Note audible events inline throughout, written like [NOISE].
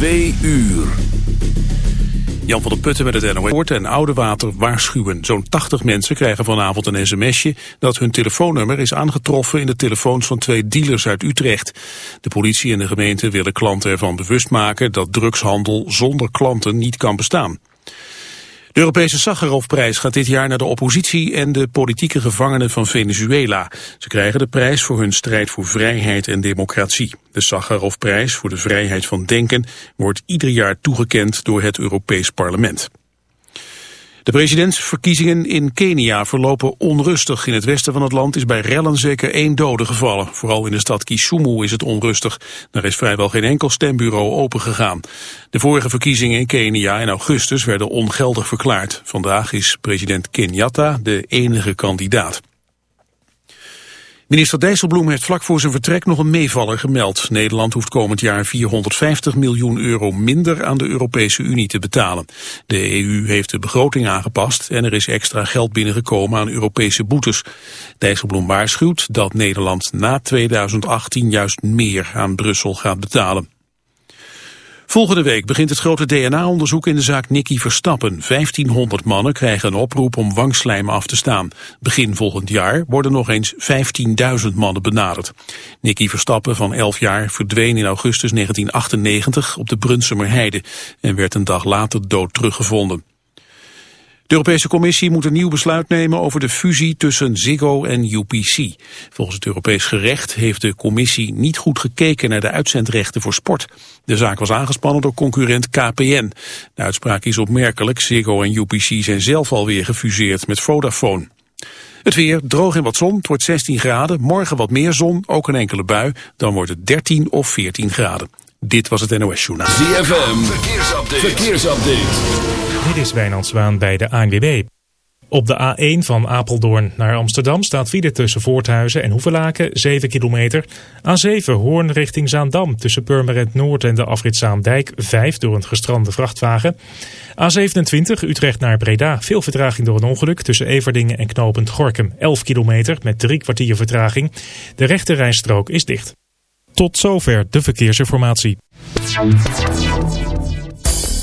Twee uur. Jan van der Putten met het NOS. en Oude Water waarschuwen. Zo'n 80 mensen krijgen vanavond een sms'je dat hun telefoonnummer is aangetroffen in de telefoons van twee dealers uit Utrecht. De politie en de gemeente willen klanten ervan bewust maken dat drugshandel zonder klanten niet kan bestaan. De Europese Sakharovprijs gaat dit jaar naar de oppositie en de politieke gevangenen van Venezuela. Ze krijgen de prijs voor hun strijd voor vrijheid en democratie. De Sakharovprijs voor de vrijheid van denken wordt ieder jaar toegekend door het Europees Parlement. De presidentsverkiezingen in Kenia verlopen onrustig. In het westen van het land is bij rellen zeker één dode gevallen. Vooral in de stad Kisumu is het onrustig. Daar is vrijwel geen enkel stembureau opengegaan. De vorige verkiezingen in Kenia in augustus werden ongeldig verklaard. Vandaag is president Kenyatta de enige kandidaat. Minister Dijsselbloem heeft vlak voor zijn vertrek nog een meevaller gemeld. Nederland hoeft komend jaar 450 miljoen euro minder aan de Europese Unie te betalen. De EU heeft de begroting aangepast en er is extra geld binnengekomen aan Europese boetes. Dijsselbloem waarschuwt dat Nederland na 2018 juist meer aan Brussel gaat betalen. Volgende week begint het grote DNA-onderzoek in de zaak Nicky Verstappen. 1500 mannen krijgen een oproep om wangslijm af te staan. Begin volgend jaar worden nog eens 15.000 mannen benaderd. Nicky Verstappen van 11 jaar verdween in augustus 1998 op de Brunsumer Heide en werd een dag later dood teruggevonden. De Europese Commissie moet een nieuw besluit nemen over de fusie tussen Ziggo en UPC. Volgens het Europees gerecht heeft de Commissie niet goed gekeken naar de uitzendrechten voor sport. De zaak was aangespannen door concurrent KPN. De uitspraak is opmerkelijk. Ziggo en UPC zijn zelf alweer gefuseerd met Vodafone. Het weer, droog en wat zon, het wordt 16 graden. Morgen wat meer zon, ook een enkele bui. Dan wordt het 13 of 14 graden. Dit was het NOS Journaal. ZFM, verkeersupdate. verkeersupdate. Dit is Wijnand Zwaan bij de ANWB. Op de A1 van Apeldoorn naar Amsterdam staat file tussen Voorthuizen en Hoevelaken 7 kilometer. A7 Hoorn richting Zaandam tussen Purmerend Noord en de afrit Zaandijk 5 door een gestrande vrachtwagen. A27 Utrecht naar Breda veel vertraging door een ongeluk tussen Everdingen en Knopend Gorkum 11 kilometer met drie kwartier vertraging. De rechte rijstrook is dicht. Tot zover de verkeersinformatie.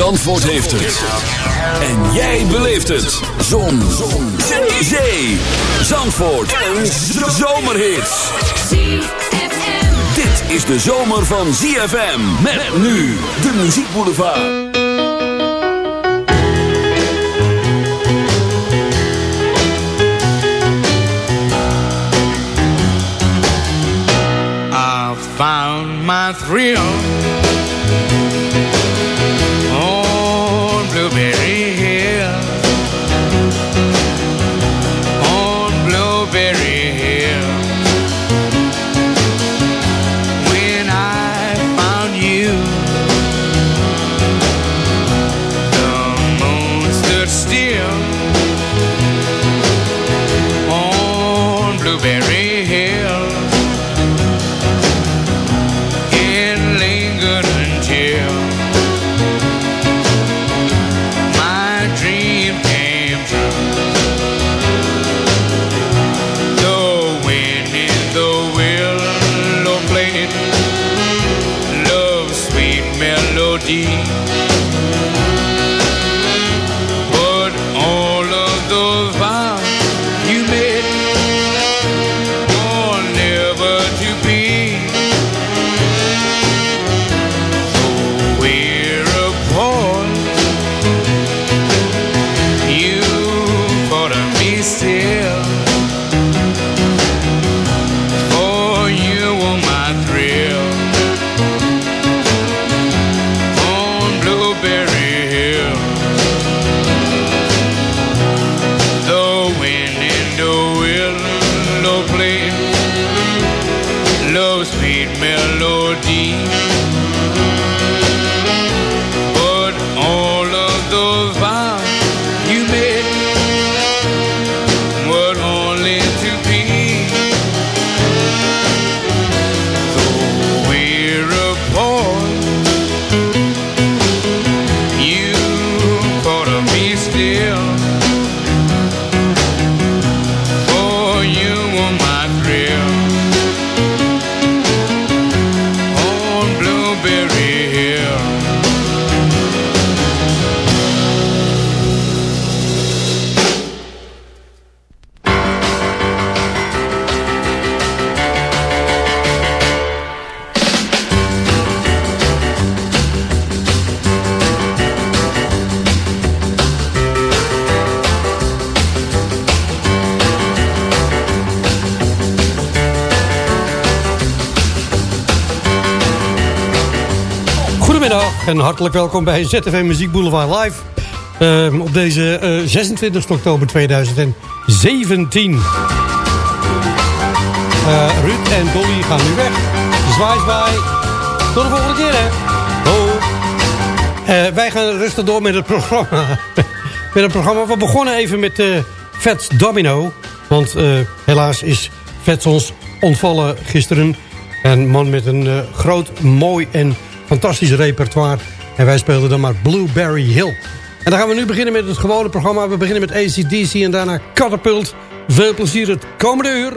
Zandvoort heeft het. En jij beleeft het. Zon. Zon. Zee. Zandvoort. Een zomerhit. Dit is de zomer van ZFM. Met nu de muziekboulevard. I found my thrill en hartelijk welkom bij ZFM Muziek Boulevard Live. Ehm, op deze eh, 26 oktober 2017. Eh, Ruud en Dolly gaan nu weg. Zwaai, zwaai. Tot de volgende keer, hè. Ho. Eh, wij gaan rustig door met het programma. [LAUGHS] met het programma. We begonnen even met uh, Vets Domino. Want uh, helaas is Vets ons ontvallen gisteren. Een man met een uh, groot, mooi en fantastisch repertoire. En wij speelden dan maar Blueberry Hill. En dan gaan we nu beginnen met het gewone programma. We beginnen met ACDC en daarna Catapult. Veel plezier het komende uur.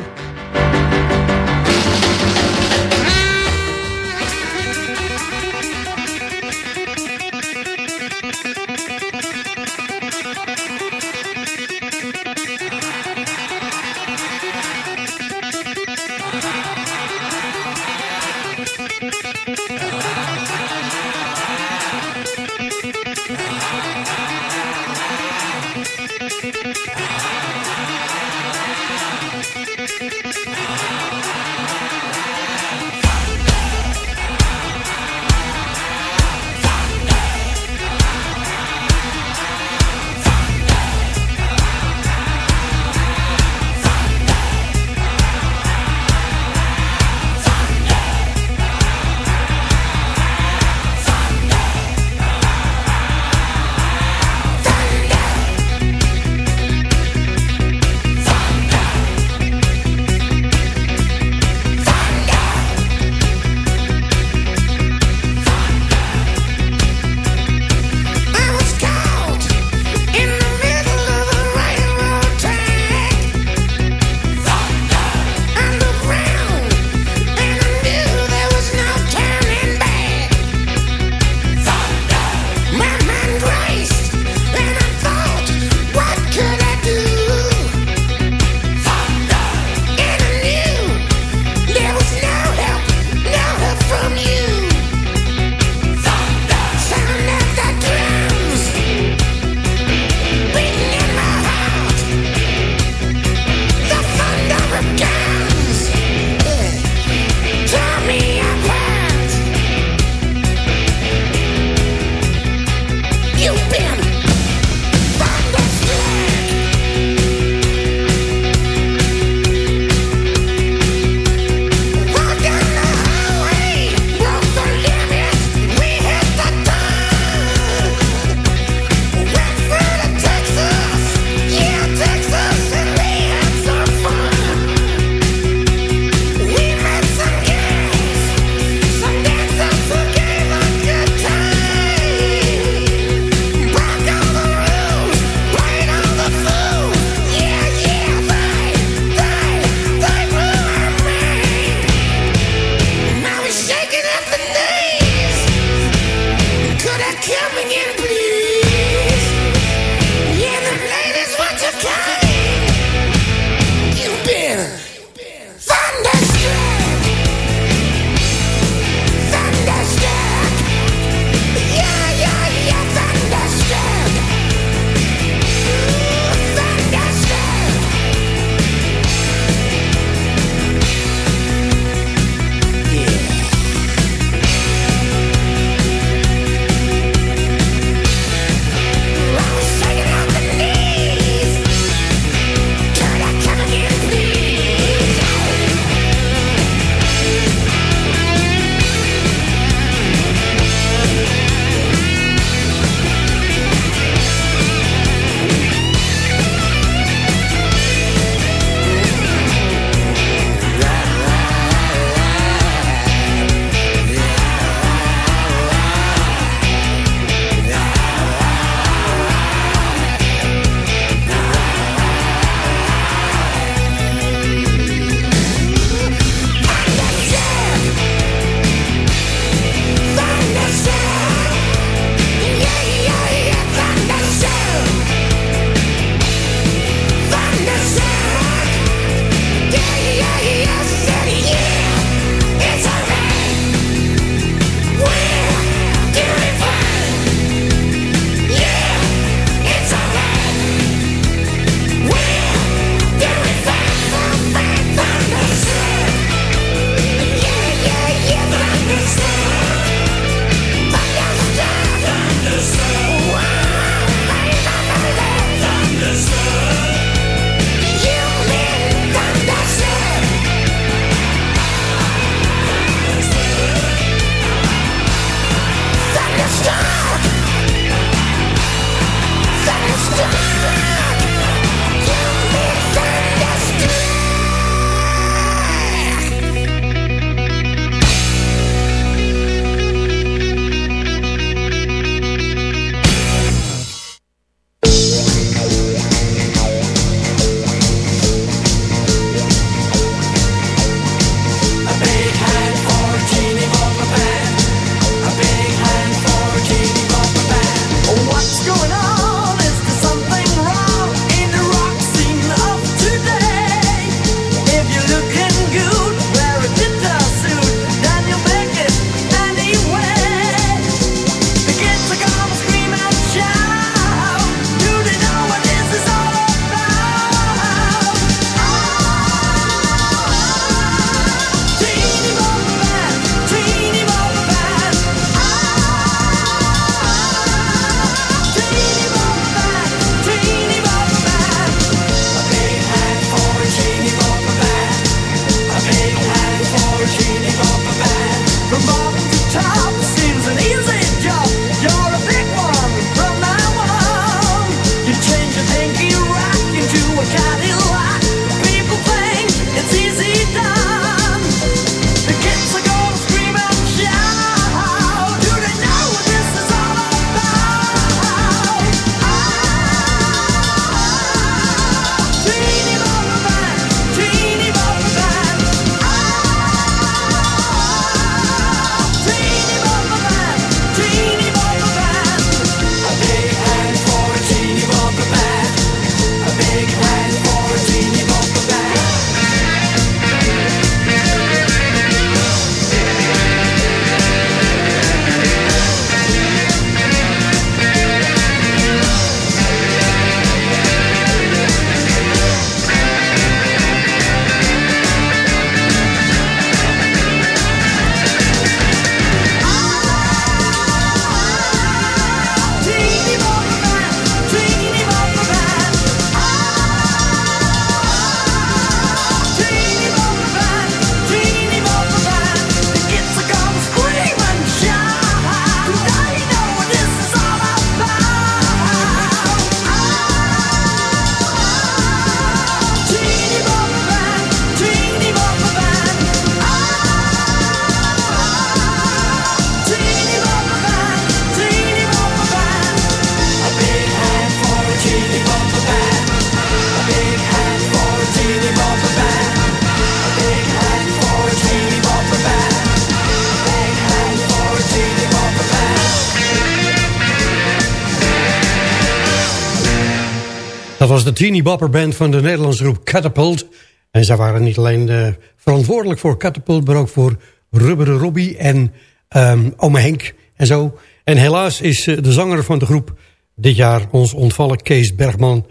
Was de Teeny Bopper Band van de Nederlandse groep Catapult. En zij waren niet alleen uh, verantwoordelijk voor Catapult... maar ook voor Rubberen Robbie en um, Ome Henk en zo. En helaas is uh, de zanger van de groep dit jaar ons ontvallen Kees Bergman.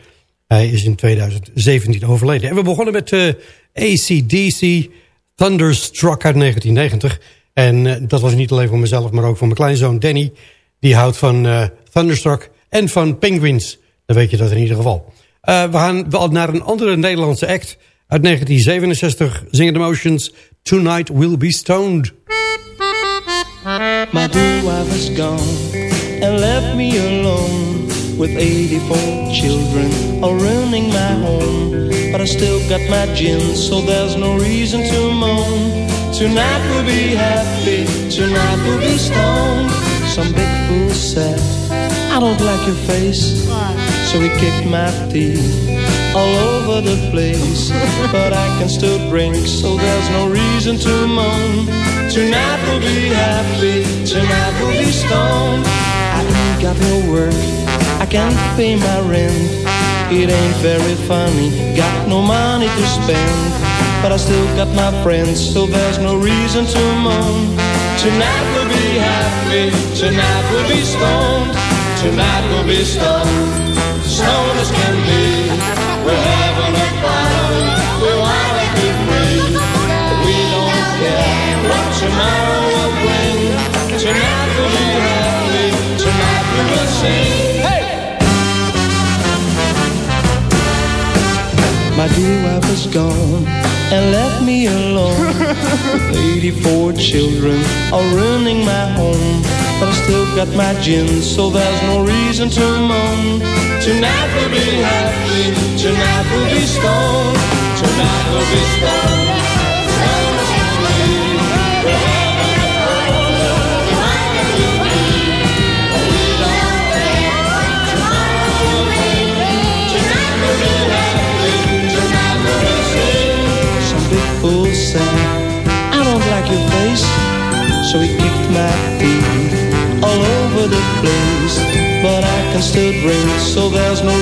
Hij is in 2017 overleden. En we begonnen met uh, ACDC Thunderstruck uit 1990. En dat was niet alleen voor mezelf, maar ook voor mijn kleinzoon Danny. Die houdt van Thunderstruck en van Penguins. Dan weet je dat in ieder geval. Uh, we gaan wel naar een andere Nederlandse act. Uit 1967 zingen de Motions Tonight We'll Be Stoned. My dear wife is gone and left me alone with 84 children all running my home. But I still got my gin, so there's no reason to moan. Tonight we'll be happy, tonight we'll be stoned. Some big fool said, I don't like your face. So he kicked my teeth all over the place. but I can still drink, so there's no reason to moan. Tonight we'll be happy, tonight we'll be stoned. I ain't got no work, I can't pay my rent. It ain't very funny, got no money to spend. But I still got my friends, so there's no reason to moan. Tonight we'll be happy, tonight we'll be stoned. Tonight we'll be stoned, stoned as can be. We're having a party, we wanna be free. We don't care what tomorrow will bring. Tonight we'll be happy, tonight we will sing. Hey! My dear wife is gone and left me alone [LAUGHS] 84 children all ruining my home. But I still got my gin, so there's no reason to moan. Tonight we'll be happy, tonight we'll be stoned, there's no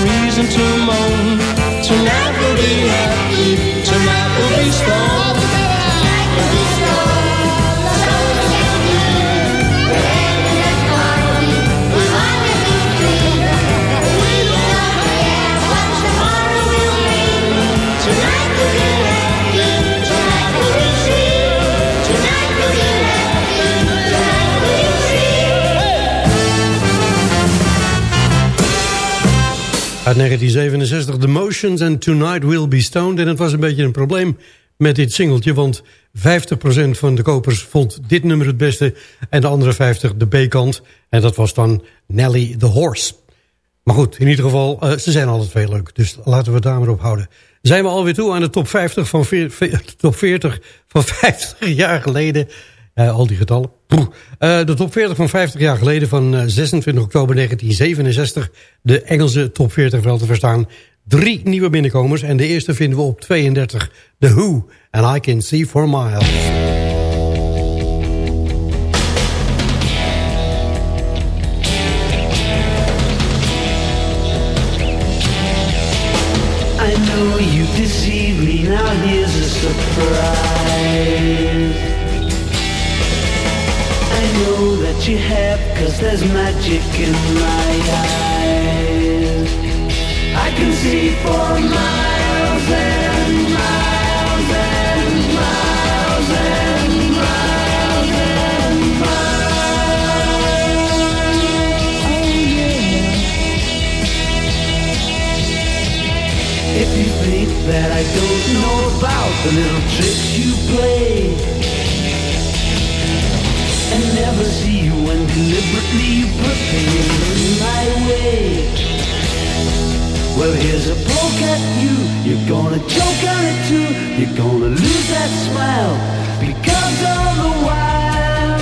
Uit 1967 The Motions and Tonight Will Be Stoned. En het was een beetje een probleem met dit singeltje. Want 50% van de kopers vond dit nummer het beste. En de andere 50 de B-kant. En dat was dan Nelly the Horse. Maar goed, in ieder geval, uh, ze zijn altijd veel leuk. Dus laten we het daar maar op houden. Zijn we alweer toe aan de top 50 van, [LAUGHS] top 40 van 50 jaar geleden. Uh, al die getallen. Uh, de top 40 van 50 jaar geleden van uh, 26 oktober 1967. De Engelse top 40 wel te verstaan. Drie nieuwe binnenkomers. En de eerste vinden we op 32. The Who. And I Can See For Miles. I know you deceived me, now here's a surprise. You have, cause there's magic in my eyes. I can see for miles and miles and miles and miles and miles. Oh yeah. If you think that I don't know about the little tricks you play and never see deliberately you put things in my way. Well, here's a poke at you. You're gonna choke on it too. You're gonna lose that smile because all the while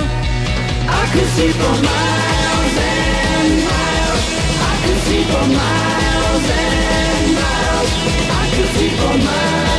I could see for miles and miles. I could see for miles and miles. I could see for miles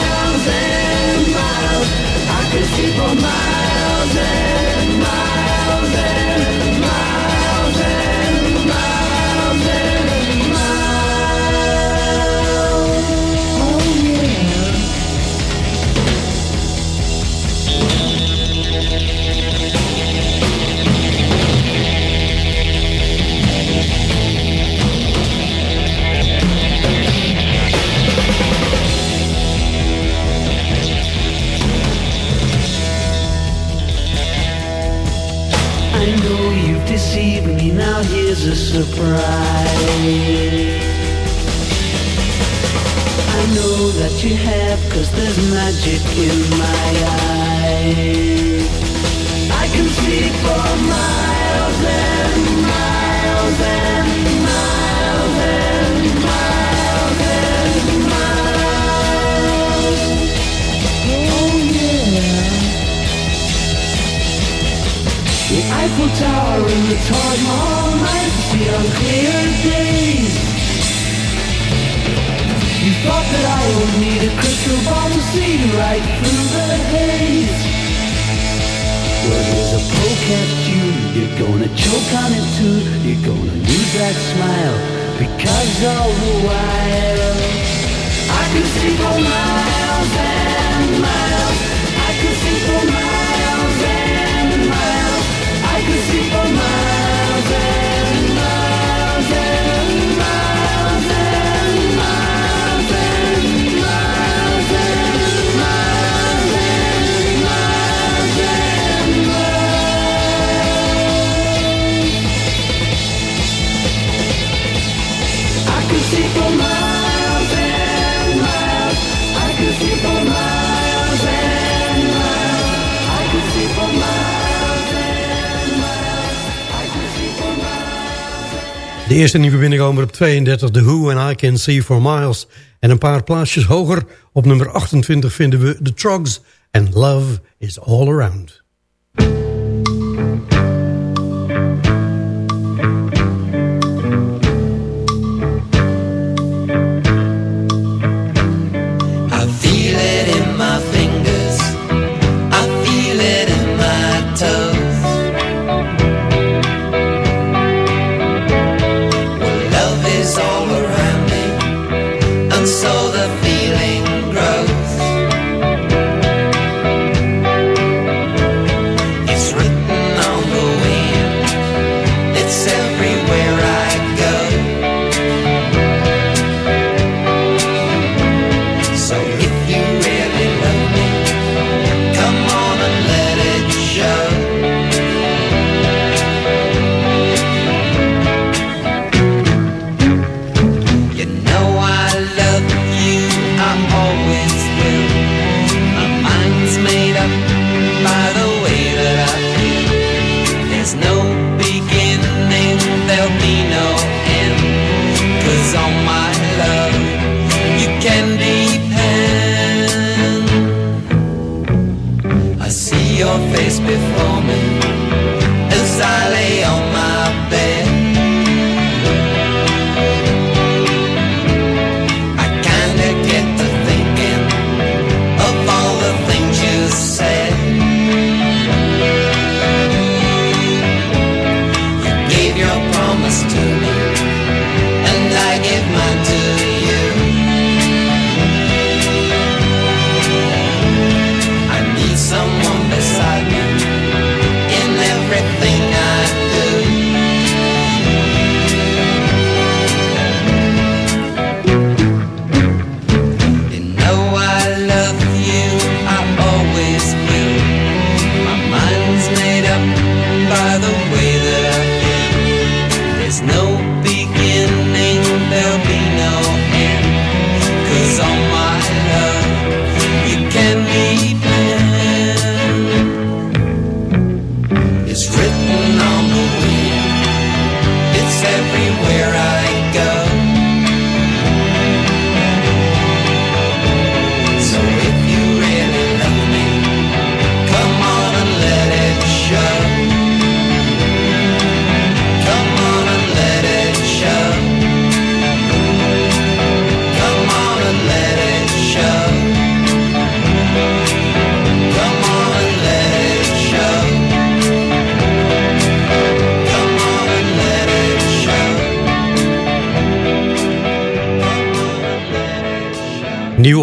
miles and miles. I could see for miles and miles and eerste nieuwe binnenkomer op 32, The Who and I Can See For Miles. En een paar plaatsjes hoger, op nummer 28 vinden we The Trogs, and Love Is All Around.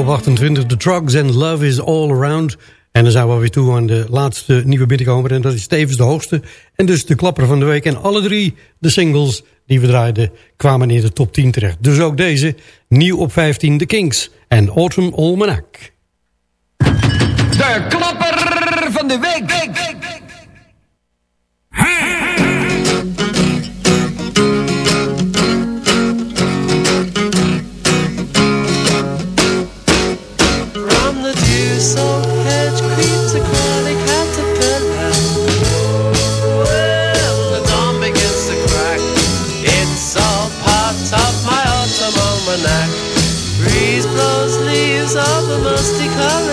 28. The Drugs and Love is All Around. En dan zijn we weer toe aan de laatste nieuwe binnenkomer. En dat is tevens de hoogste. En dus de klapper van de week. En alle drie de singles die we draaiden kwamen in de top 10 terecht. Dus ook deze, nieuw op 15, The Kings en Autumn Almanac. De klapper van de week. week, week. of the musty color.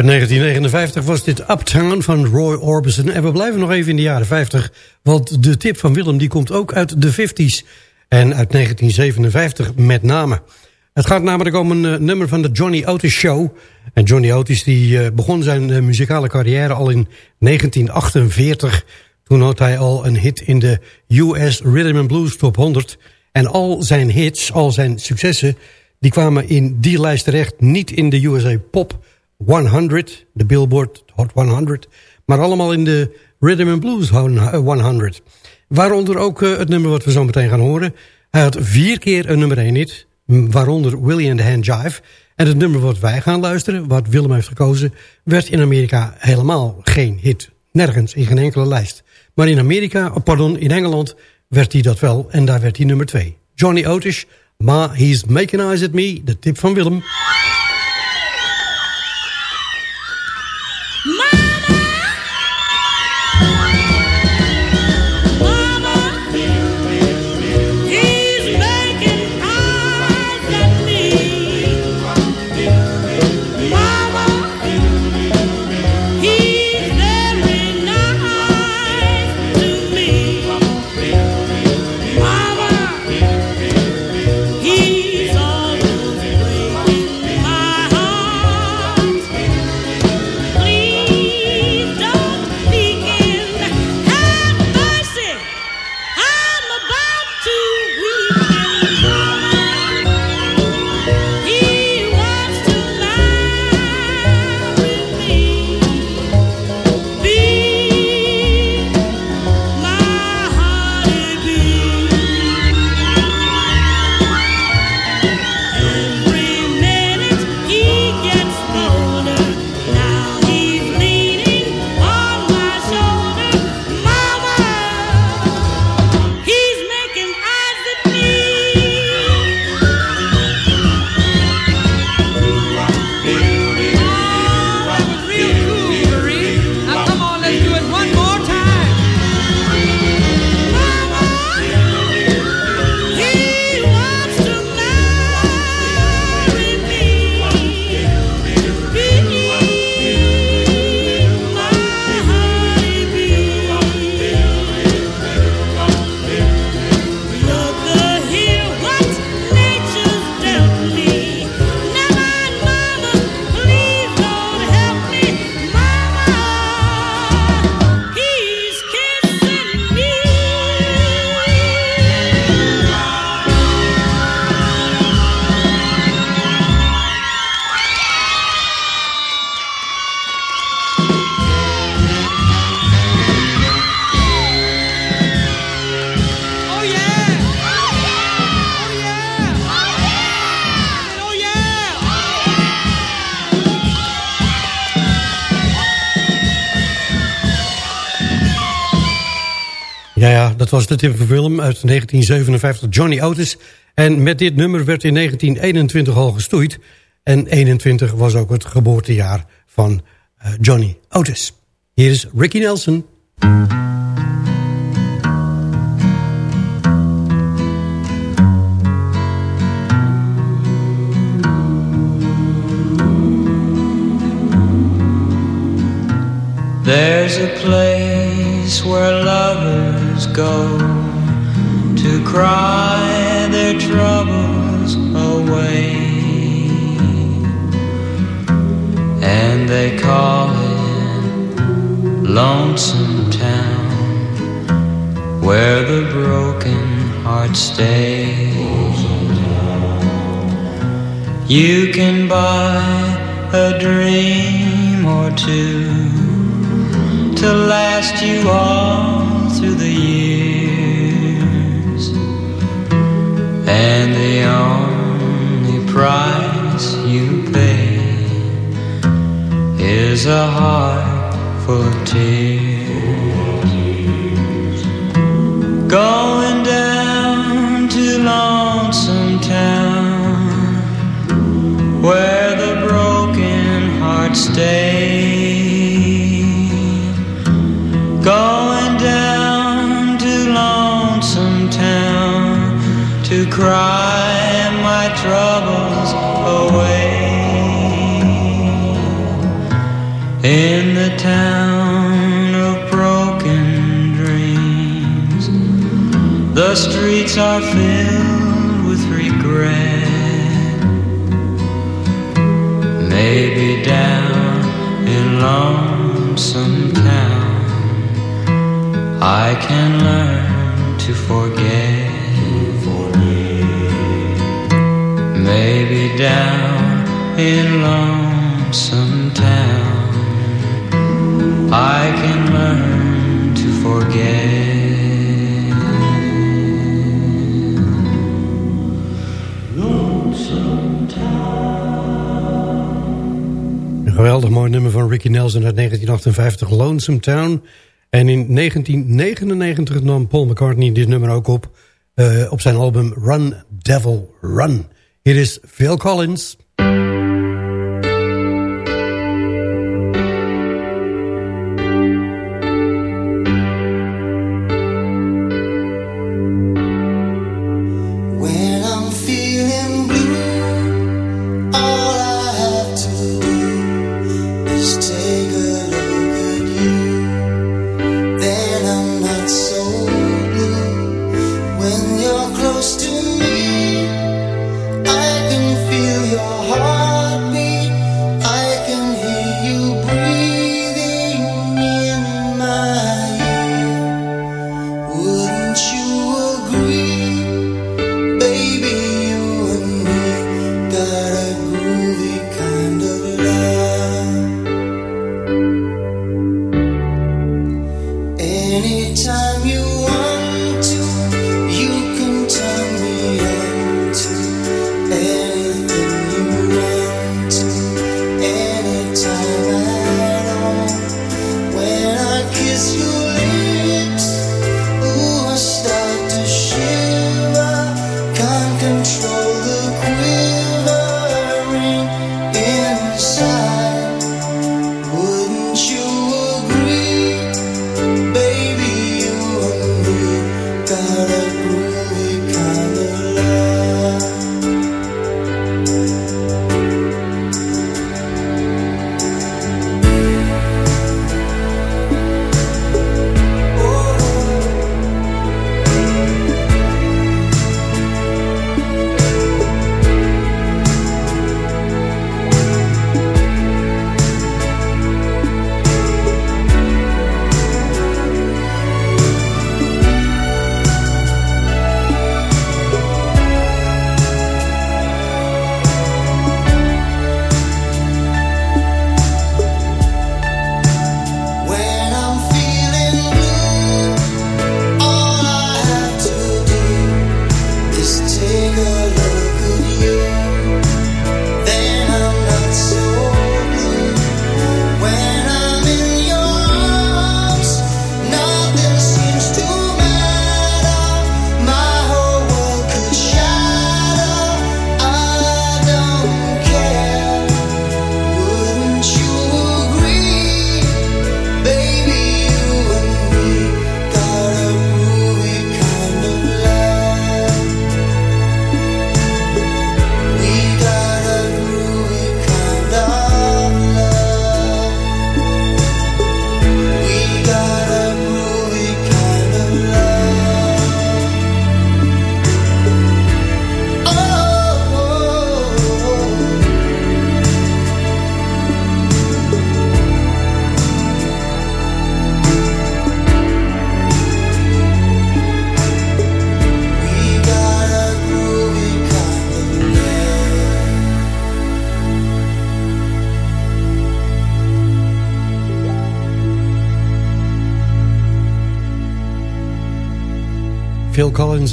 Uit 1959 was dit Uptown van Roy Orbison. En we blijven nog even in de jaren 50. Want de tip van Willem die komt ook uit de 50s. En uit 1957 met name. Het gaat namelijk om een uh, nummer van de Johnny Otis Show. En Johnny Otis die, uh, begon zijn uh, muzikale carrière al in 1948. Toen had hij al een hit in de US Rhythm and Blues Top 100. En al zijn hits, al zijn successen... die kwamen in die lijst terecht. Niet in de USA Pop 100, de Billboard Hot 100... maar allemaal in de Rhythm and Blues 100. Waaronder ook het nummer wat we zo meteen gaan horen. Hij had vier keer een nummer 1 hit waaronder Willie and the Hand Jive. En het nummer wat wij gaan luisteren, wat Willem heeft gekozen... werd in Amerika helemaal geen hit. Nergens, in geen enkele lijst. Maar in Amerika, pardon, in Engeland werd hij dat wel. En daar werd hij nummer 2. Johnny Otis, Ma He's Making Eyes at Me, de tip van Willem. Was de tip van uit 1957, Johnny Otis. En met dit nummer werd in 1921 al gestoeid. En 21 was ook het geboortejaar van uh, Johnny Otis. Hier is Ricky Nelson. There's a place where lovers go to cry their troubles away, and they call it Lonesome Town, where the broken hearts stay. You can buy a dream or two to last you all through the years. And the only price you pay is a heart full of tears. Going cry my troubles away. in the town of broken dreams. The streets are filled with regret. Maybe down in lonesome town, I can learn in lonesome town, I can learn to forget. Lonesome Een geweldig mooi nummer van Ricky Nelson uit 1958, Lonesome Town. En in 1999 nam Paul McCartney dit nummer ook op... eh, op zijn album Run Devil Run. Hier is Phil Collins.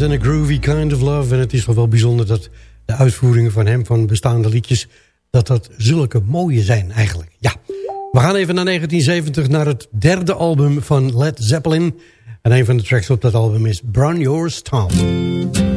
En A Groovy Kind of Love. En het is toch wel bijzonder dat de uitvoeringen van hem... van bestaande liedjes, dat dat zulke mooie zijn eigenlijk. Ja, we gaan even naar 1970, naar het derde album van Led Zeppelin. En een van de tracks op dat album is Brown Yours Town.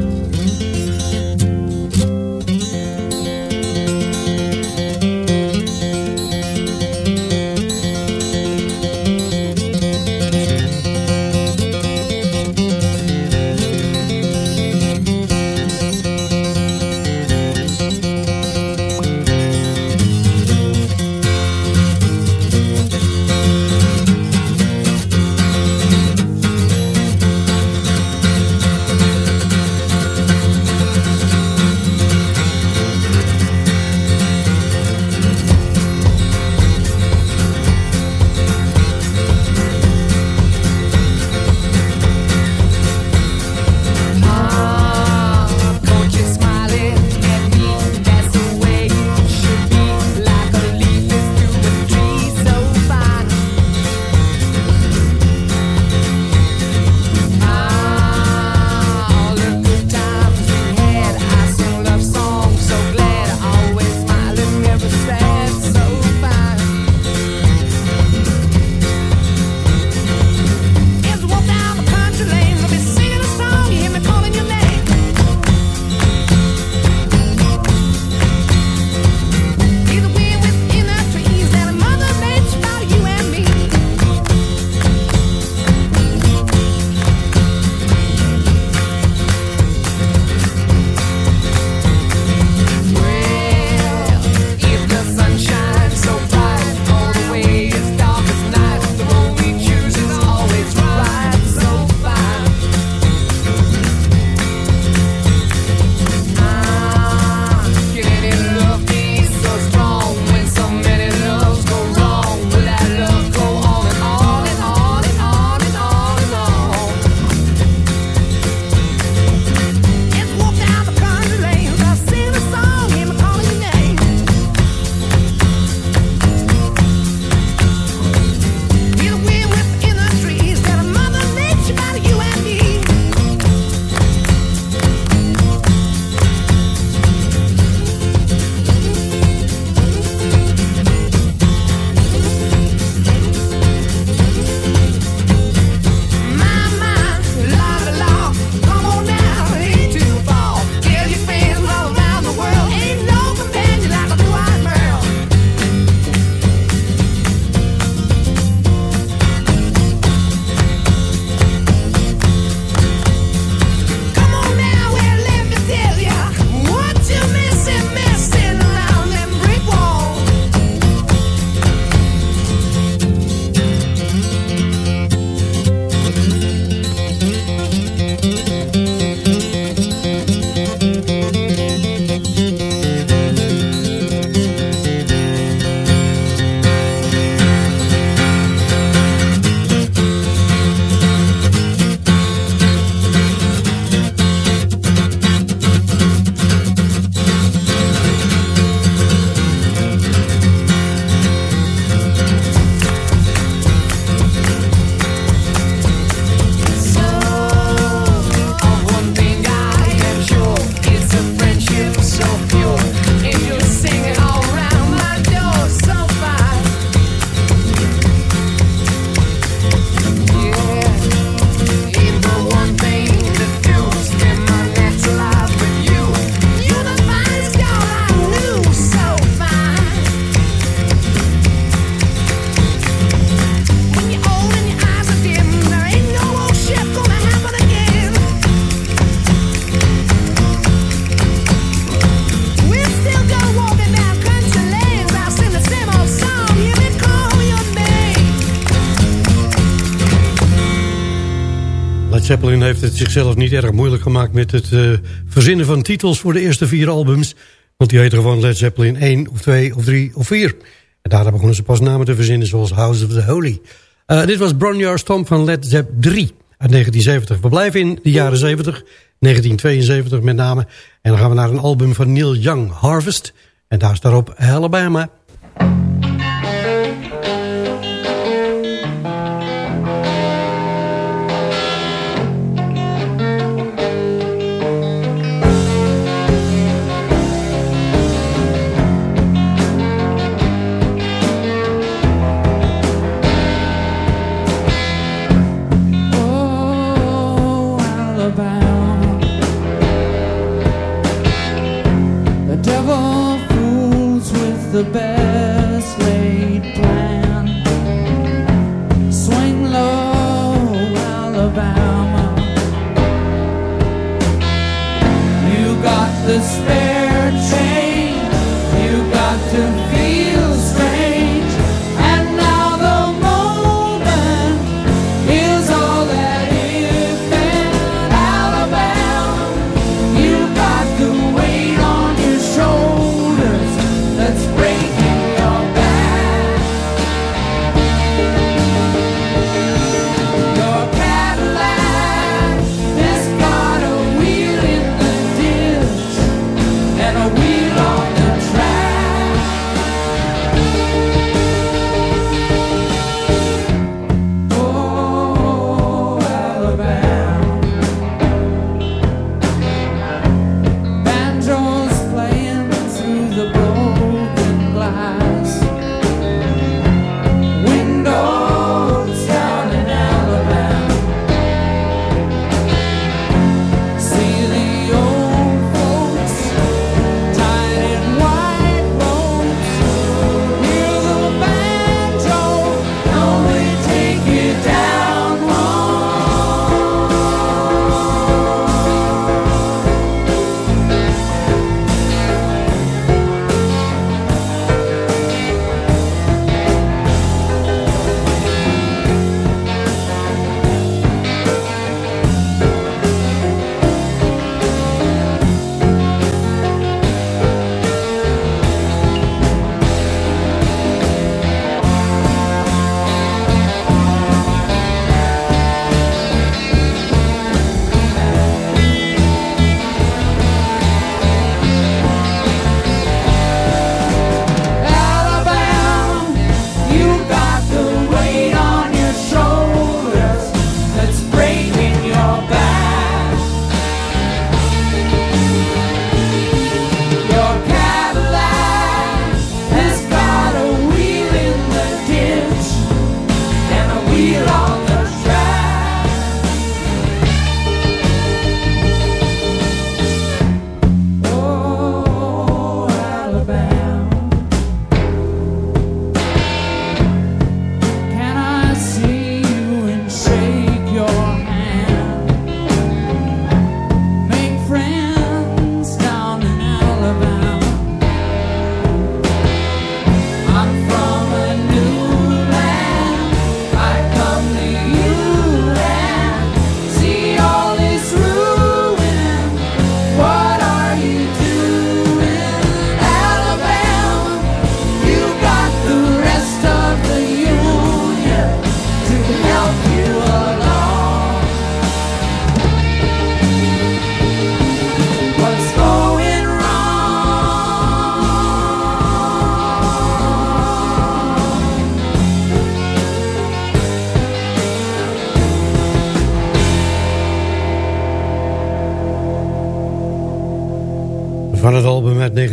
Zeppelin heeft het zichzelf niet erg moeilijk gemaakt... met het uh, verzinnen van titels voor de eerste vier albums. Want die heten gewoon Led Zeppelin 1 of 2 of 3 of 4. En daarna begonnen ze pas namen te verzinnen zoals House of the Holy. Uh, dit was Bronjar Stomp van Led Zepp 3 uit 1970. We blijven in de jaren 70, 1972 met name. En dan gaan we naar een album van Neil Young, Harvest. En daar staat op Alabama. The best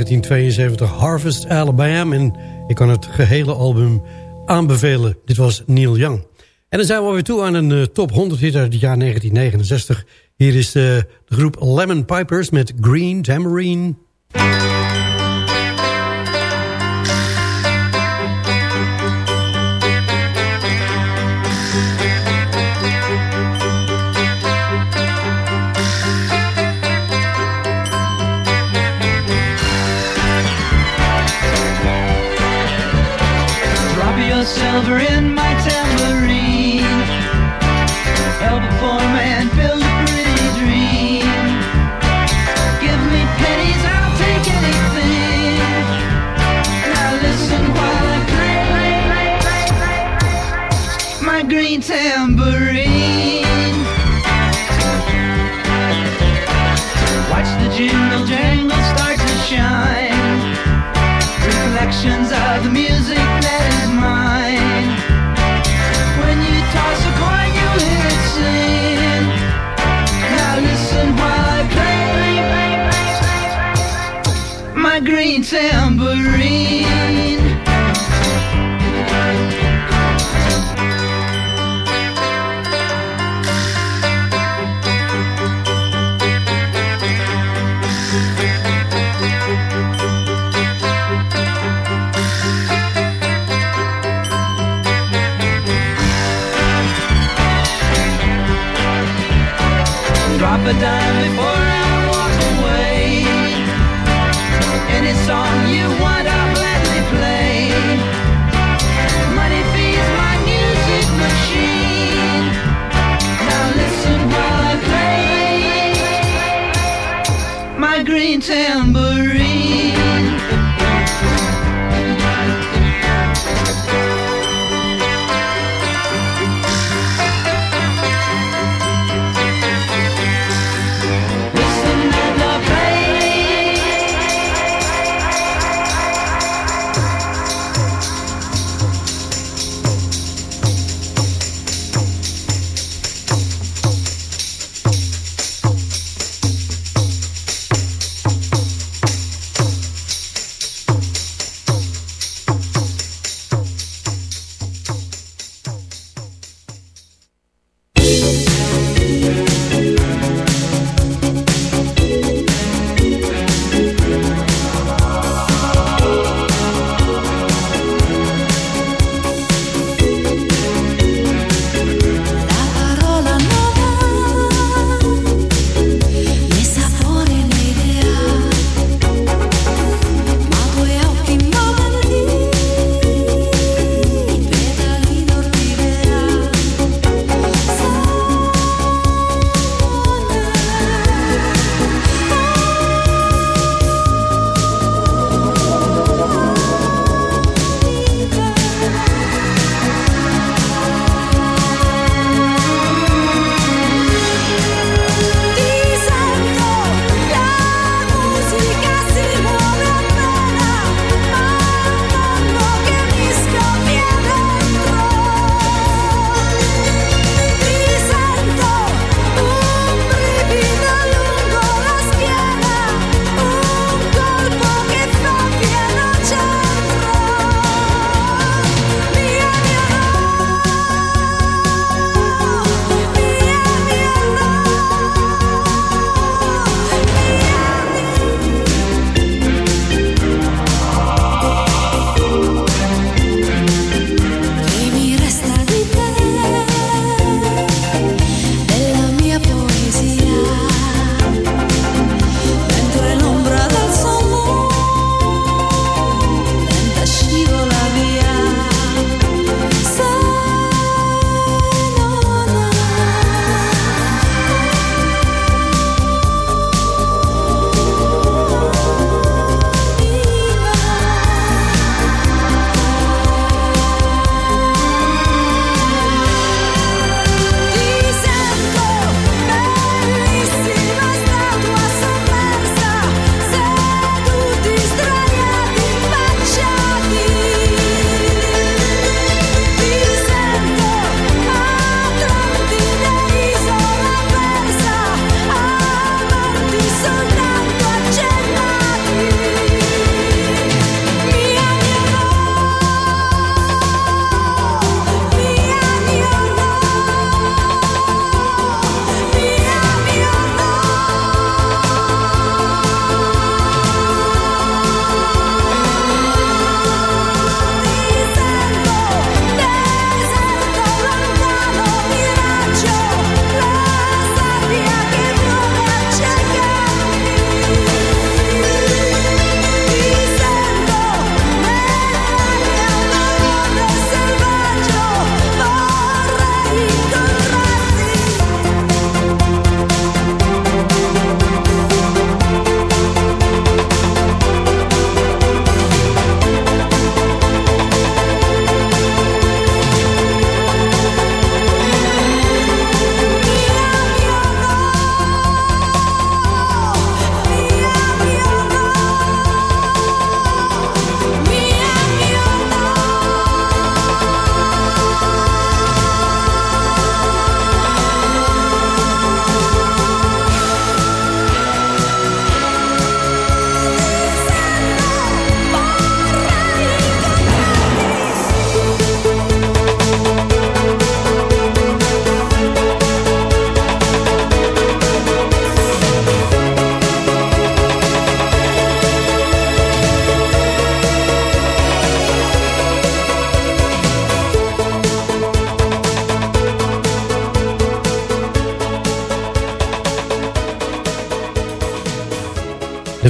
1972 Harvest Alabama. En ik kan het gehele album aanbevelen. Dit was Neil Young. En dan zijn we alweer toe aan een eh, top 100 hit uit het jaar 1969. Hier is de, de groep Lemon Pipers met Green Tambourine.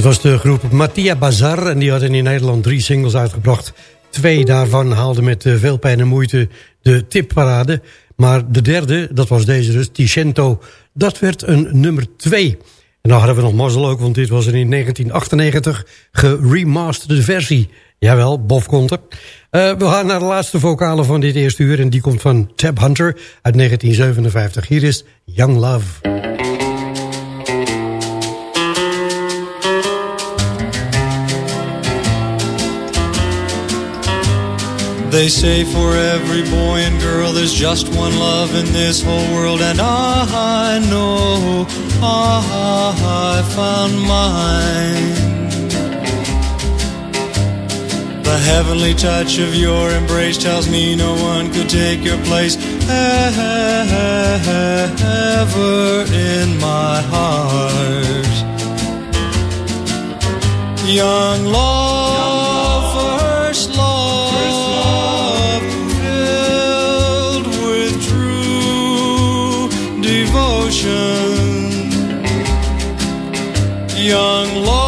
Was de groep Mattia Bazar en die hadden in Nederland drie singles uitgebracht. Twee daarvan haalden met eh, veel pijn en moeite de tipparade. Maar de derde, dat was deze dus, Ticento, dat werd een nummer twee. En dan hadden we nog mazzel ook, want dit was een in 1998 geremasterde versie. Jawel, Bob komt er. Eh, we gaan naar de laatste vocale van dit eerste uur... en die komt van Tab Hunter uit 1957. Hier is Young Love. They say for every boy and girl there's just one love in this whole world, and ah, I know ah, I found mine. The heavenly touch of your embrace tells me no one could take your place ever in my heart. Young love, Young love,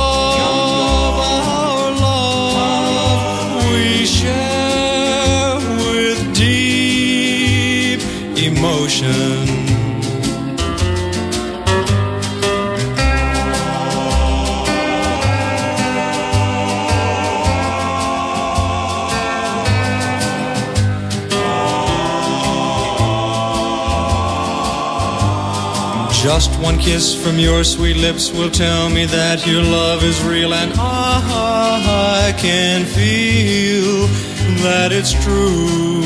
one kiss from your sweet lips will tell me that your love is real, and I can feel that it's true.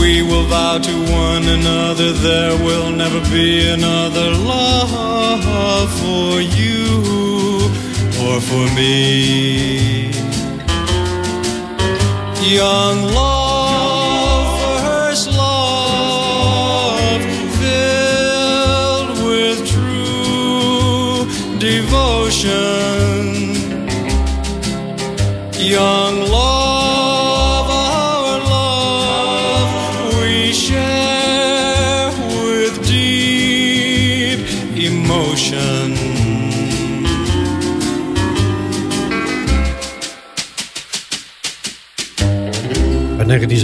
We will vow to one another there will never be another love for you or for me. Young love,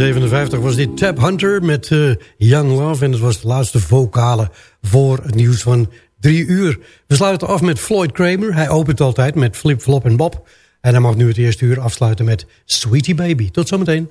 1957 was dit Tab Hunter met eh, Young Love. En het was de laatste vocale voor het nieuws van drie uur. We sluiten af met Floyd Kramer. Hij opent altijd met Flip, Flop en Bob. En hij mag nu het eerste uur afsluiten met Sweetie Baby. Tot zometeen.